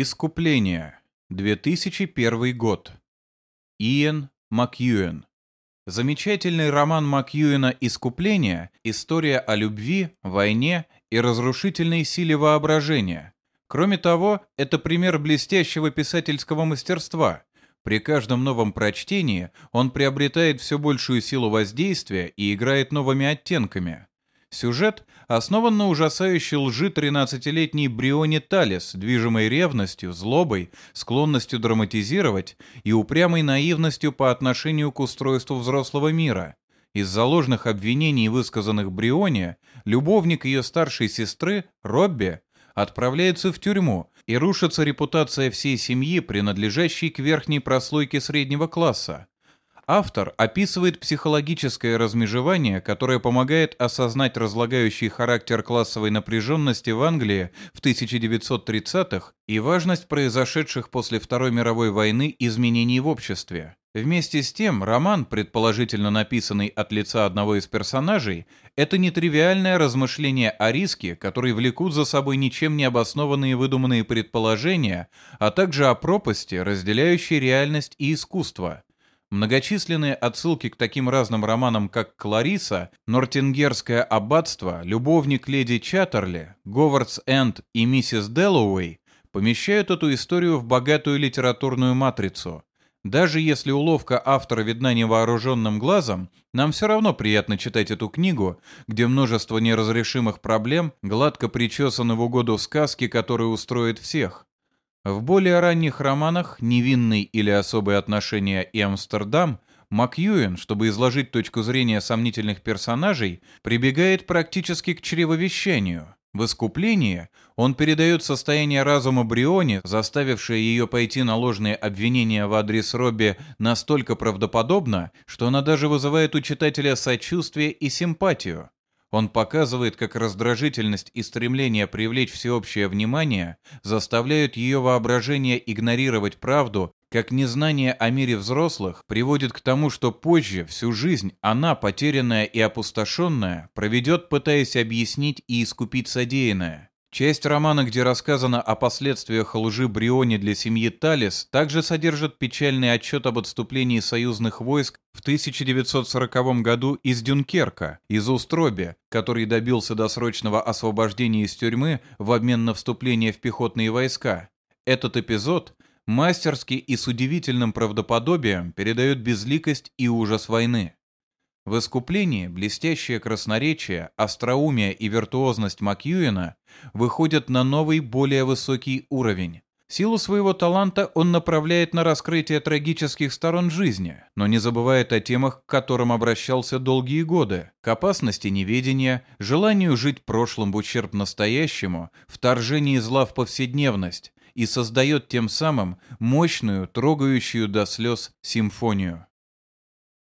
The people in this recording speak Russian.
Искупление. 2001 год. Иэн Макьюэн. Замечательный роман Макьюэна «Искупление» — история о любви, войне и разрушительной силе воображения. Кроме того, это пример блестящего писательского мастерства. При каждом новом прочтении он приобретает все большую силу воздействия и играет новыми оттенками. Сюжет основан на ужасающей лжи 13-летней Брионе Талис, движимой ревностью, злобой, склонностью драматизировать и упрямой наивностью по отношению к устройству взрослого мира. Из-за ложных обвинений, высказанных Брионе, любовник ее старшей сестры, Робби, отправляется в тюрьму, и рушится репутация всей семьи, принадлежащей к верхней прослойке среднего класса. Автор описывает психологическое размежевание, которое помогает осознать разлагающий характер классовой напряженности в Англии в 1930-х и важность произошедших после Второй мировой войны изменений в обществе. Вместе с тем, роман, предположительно написанный от лица одного из персонажей, это нетривиальное размышление о риске, который влекут за собой ничем не обоснованные выдуманные предположения, а также о пропасти, разделяющей реальность и искусство – Многочисленные отсылки к таким разным романам, как «Клариса», «Нортингерское аббатство», «Любовник леди Чаттерли», «Говардс Энд» и «Миссис Дэллоуэй» помещают эту историю в богатую литературную матрицу. Даже если уловка автора видна невооруженным глазом, нам все равно приятно читать эту книгу, где множество неразрешимых проблем гладко причесаны в угоду сказки, которая устроит всех. В более ранних романах «Невинный» или «Особые отношения» и «Амстердам» Макьюэн, чтобы изложить точку зрения сомнительных персонажей, прибегает практически к чревовещанию. В «Искуплении» он передает состояние разума Бриони, заставившее ее пойти на ложные обвинения в адрес Робби настолько правдоподобно, что она даже вызывает у читателя сочувствие и симпатию. Он показывает, как раздражительность и стремление привлечь всеобщее внимание заставляют ее воображение игнорировать правду, как незнание о мире взрослых приводит к тому, что позже, всю жизнь, она, потерянная и опустошенная, проведет, пытаясь объяснить и искупить содеянное. Часть романа, где рассказано о последствиях лжи Бриони для семьи Талис, также содержит печальный отчет об отступлении союзных войск в 1940 году из Дюнкерка, из Устроби, который добился досрочного освобождения из тюрьмы в обмен на вступление в пехотные войска. Этот эпизод мастерски и с удивительным правдоподобием передает безликость и ужас войны. В «Искуплении» блестящее красноречие, остроумие и виртуозность Макьюина выходят на новый, более высокий уровень. Силу своего таланта он направляет на раскрытие трагических сторон жизни, но не забывает о темах, к которым обращался долгие годы, к опасности неведения, желанию жить прошлым в ущерб настоящему, вторжении зла в повседневность и создает тем самым мощную, трогающую до слез симфонию.